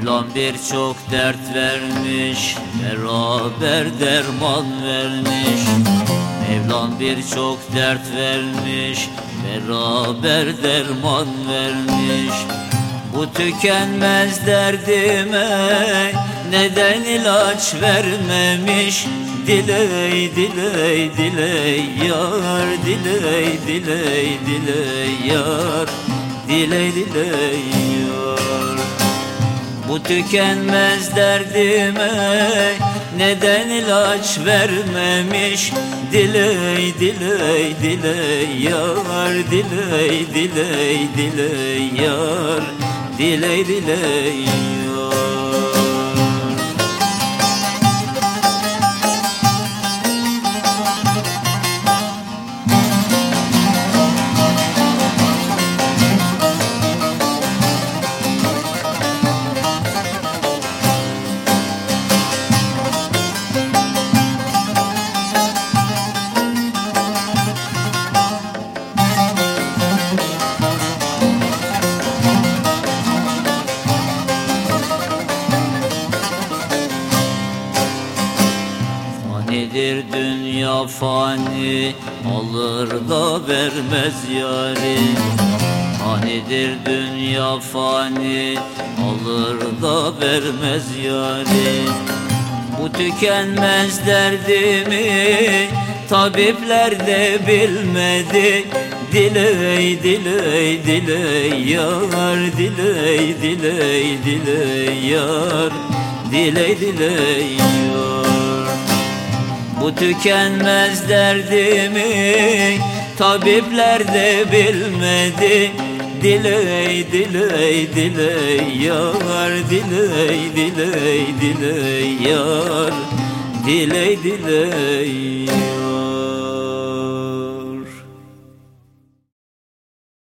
Mevlam birçok dert vermiş Beraber derman vermiş. Mevlam birçok dert vermiş Beraber derman vermiş. Bu tükenmez derdime Neden ilaç vermemiş? Diley diley diley yar Diley diley diley yar. Diley diley yar bu tükenmez derdime neden ilaç vermemiş? Diley diley diley yar Diley diley diley yar. Diley diley yar Fanidir dünya fani Alır da vermez yari. Fanidir dünya fani Alır da vermez yari. Bu tükenmez derdimi Tabipler de bilmedi. Diley diley diley yar Diley diley diley yar. Diley diley yar bu tükenmez derdimi Tabipler de bilmedi. Diley diley diley yar Diley diley diley yar. Diley diley. yar